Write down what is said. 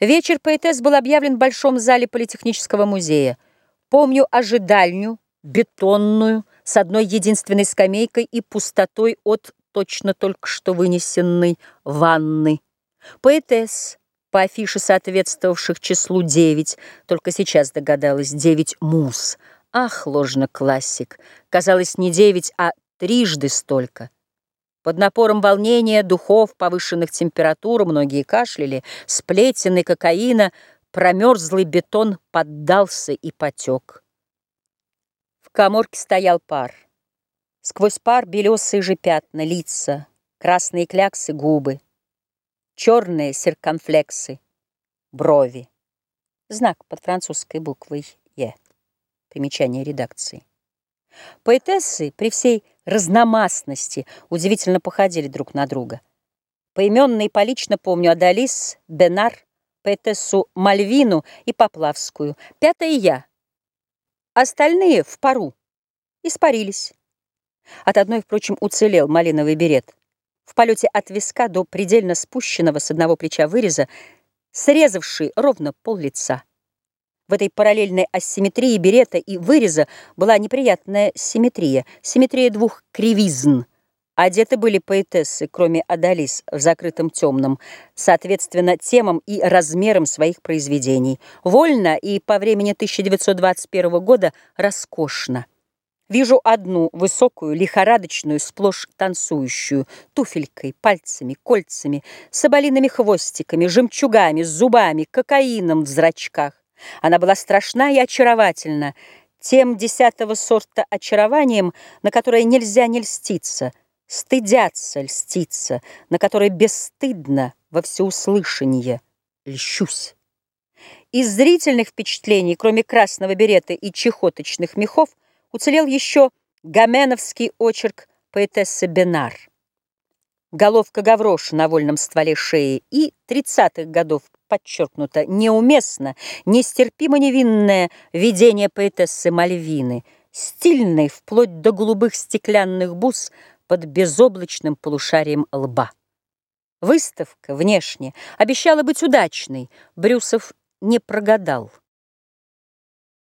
Вечер поэтесс был объявлен в Большом зале Политехнического музея. Помню ожидальню, бетонную, с одной единственной скамейкой и пустотой от точно только что вынесенной ванны. Поэтесс, по афише соответствовавших числу девять, только сейчас догадалась, девять мус. Ах, ложно-классик, казалось, не девять, а трижды столько. Под напором волнения, духов, повышенных температур, многие кашляли, сплетены кокаина, промерзлый бетон поддался и потек. В коморке стоял пар. Сквозь пар белесые же пятна, лица, красные кляксы, губы, черные серконфлексы, брови. Знак под французской буквой «Е». Примечание редакции. Поэтессы при всей разномастности удивительно походили друг на друга. Поименно и полично помню Адалис, Бенар, поэтессу Мальвину и Поплавскую. Пятая я. Остальные в пару. Испарились. От одной, впрочем, уцелел малиновый берет. В полете от виска до предельно спущенного с одного плеча выреза, срезавший ровно пол лица. В этой параллельной асимметрии берета и выреза была неприятная симметрия, симметрия двух кривизн. Одеты были поэтессы, кроме Адалис, в закрытом темном, соответственно, темам и размерам своих произведений. Вольно и по времени 1921 года роскошно. Вижу одну высокую, лихорадочную, сплошь танцующую, туфелькой, пальцами, кольцами, соболиными хвостиками, жемчугами, зубами, кокаином в зрачках. Она была страшна и очаровательна, тем десятого сорта очарованием, на которое нельзя не льститься, стыдятся льститься, на которое бесстыдно во всеуслышание льщусь. Из зрительных впечатлений, кроме красного берета и чехоточных мехов, уцелел еще гаменовский очерк поэтессы Бенар. Головка гавроша на вольном стволе шеи и тридцатых годов подчеркнуто неуместно, нестерпимо невинное видение поэтессы Мальвины, стильной вплоть до голубых стеклянных бус под безоблачным полушарием лба. Выставка внешне обещала быть удачной, Брюсов не прогадал.